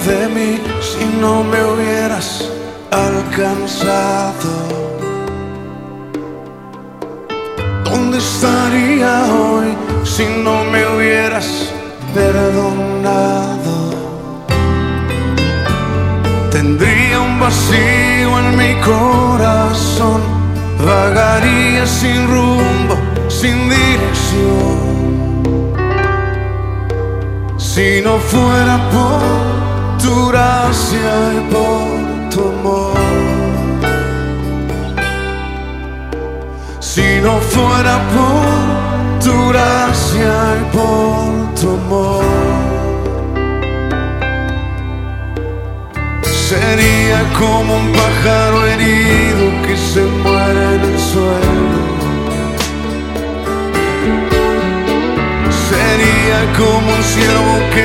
¿Qué sería de mí si no me hubieras alcanzado? ¿Dónde estaría hoy si no me hubieras perdonado? Tendría un vacío en mi corazón, vagaría sin rumbo, sin dirección. Si no fuera por tu gracia y por tu amor. Si no fuera por tu gracia y por tu amor. Sería como un pájaro herido que se muere en el suelo. Sería como un ciervo que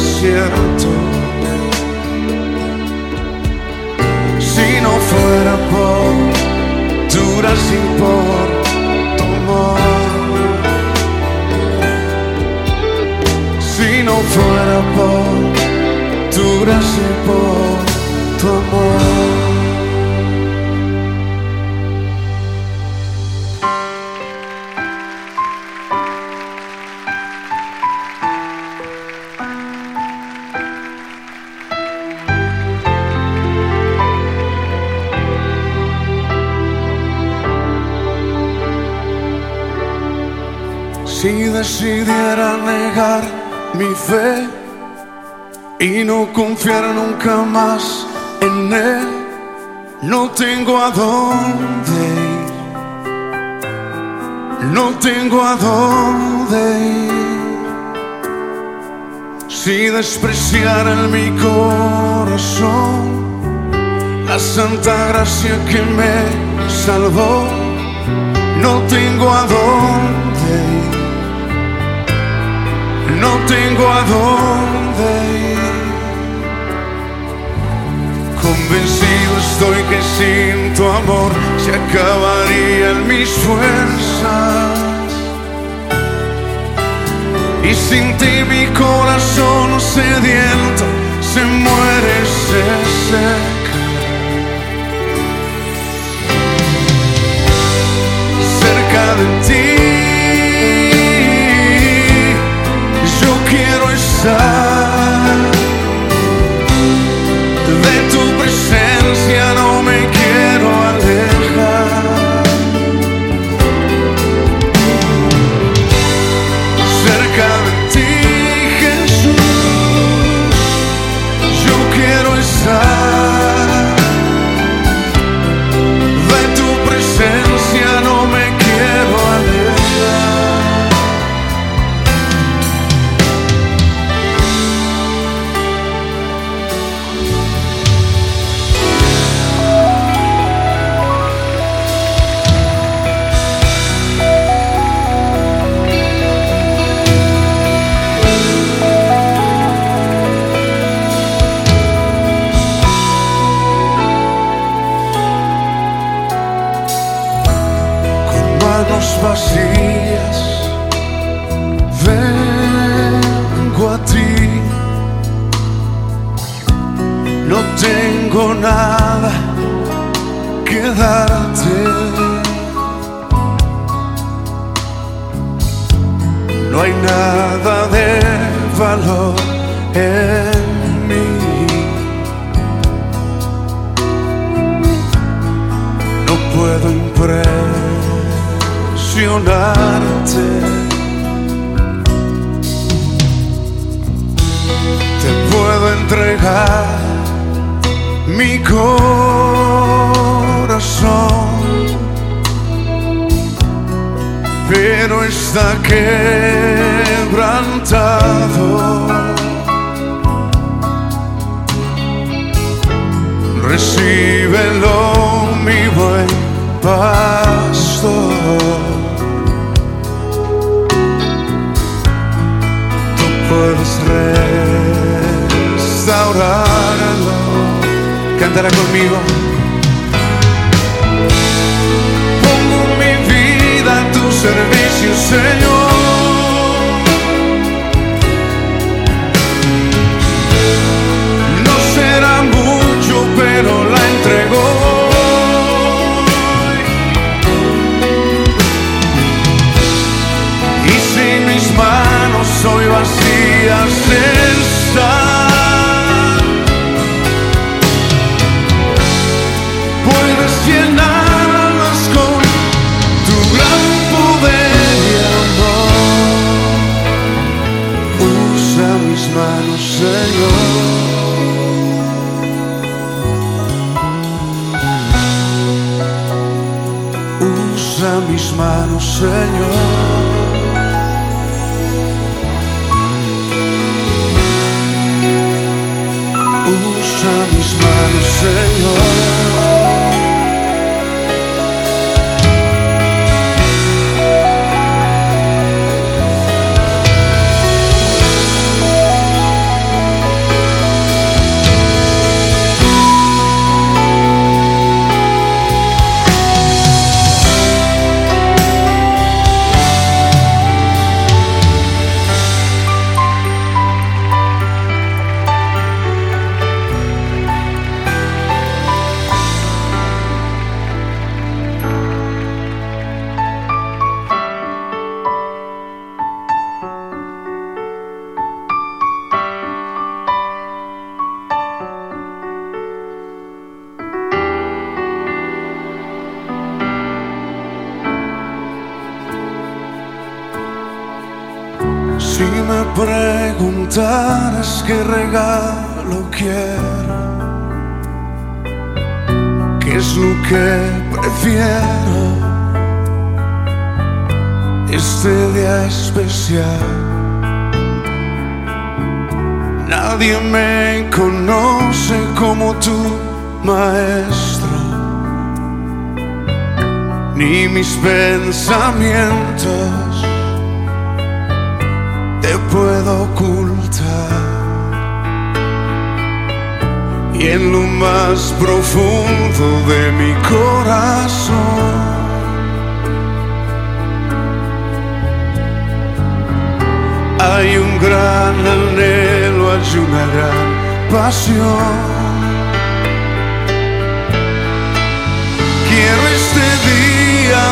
desierto. Si no fuera por tu gracia por tu amor. Si no fuera por tu gracia por decidiera negar mi fe y no confiar nunca más en Él, no tengo a dónde ir, no tengo a dónde ir. Si despreciara en mi corazón la santa gracia que me salvó, no tengo a dónde no tengo a dónde ir. Convencido estoy que sin tu amor se acabarían mis fuerzas. Y sin ti mi corazón sediento se muere, se seca. No hay nada de valor en mí. No puedo impresionarte. Te puedo entregar mi corazón, pero está quebrantado. Recíbelo, mi buen pastor. Tú puedes restaurarlo. Cántala conmigo. Pongo mi vida a tu servicio, Señor. Soy vacías están. Puedes llenarlas con tu gran poder y amor. Usa mis manos, Señor. Usa mis manos, Señor. Usa mis manos, Señor. Preguntaras qué regalo quiero, qué es lo que prefiero, este día especial. Nadie me conoce como tú, maestro, ni mis pensamientos puedo ocultar. Y en lo más profundo de mi corazón, hay un gran anhelo, hay una gran pasión. Quiero este día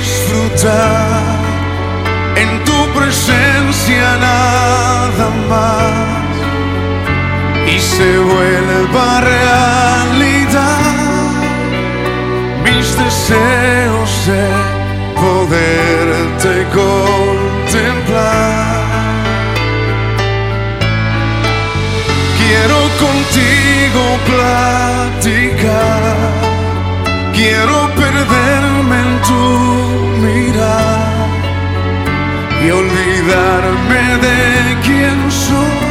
disfrutar en tu presencia nada más y se vuelva realidad mis deseos de poderte contemplar. Quiero contigo platicar, y olvidarme de quién soy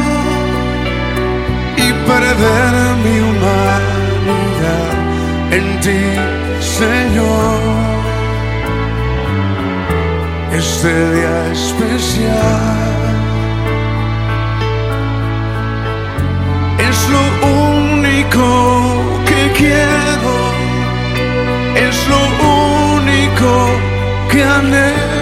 y perder mi humanidad en ti, Señor. Este día especial es lo único que quiero, es lo único que anhelo.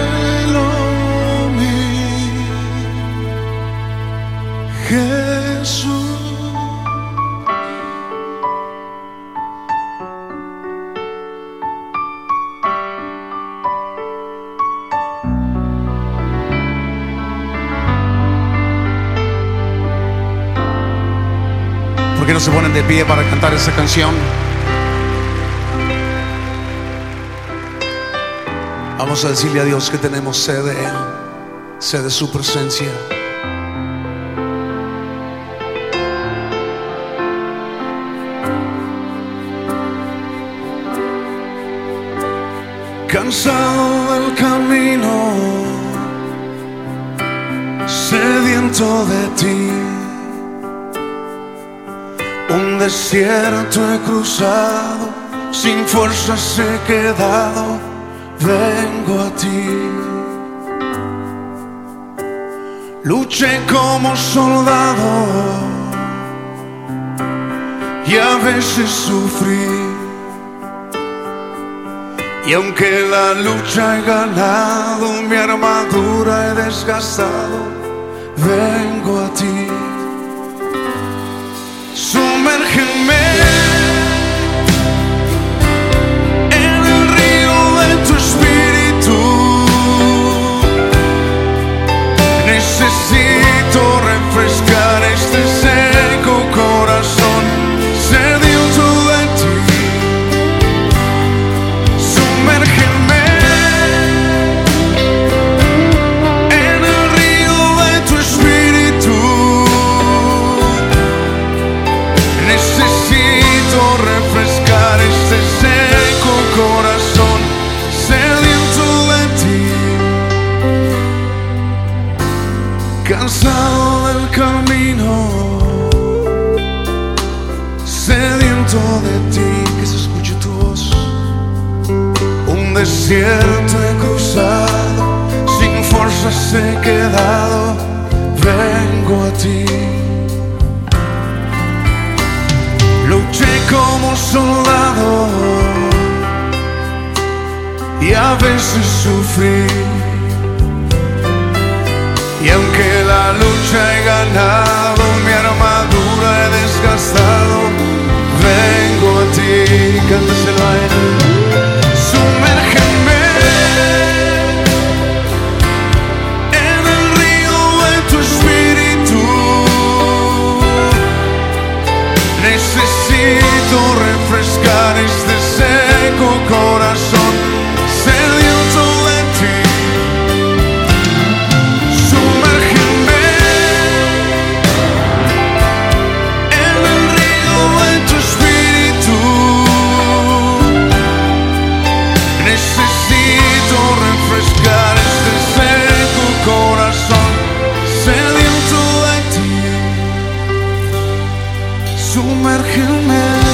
¿Por qué no se ponen de pie para cantar esa canción? Vamos a decirle a Dios que tenemos sed de Él, sed de su presencia. cansado del camino, sediento de ti. Un desierto he cruzado, sin fuerzas he quedado, vengo a ti. Luché como soldado y a veces sufrí. Y aunque la lucha he ganado, mi armadura he desgastado, vengo a ti. Sumérgeme en todo el camino, sediento de ti, que se escuche tu voz, un desierto he cruzado, sin fuerzas he quedado, vengo a ti. Luché como soldado y a veces sufrí Sumérgeme,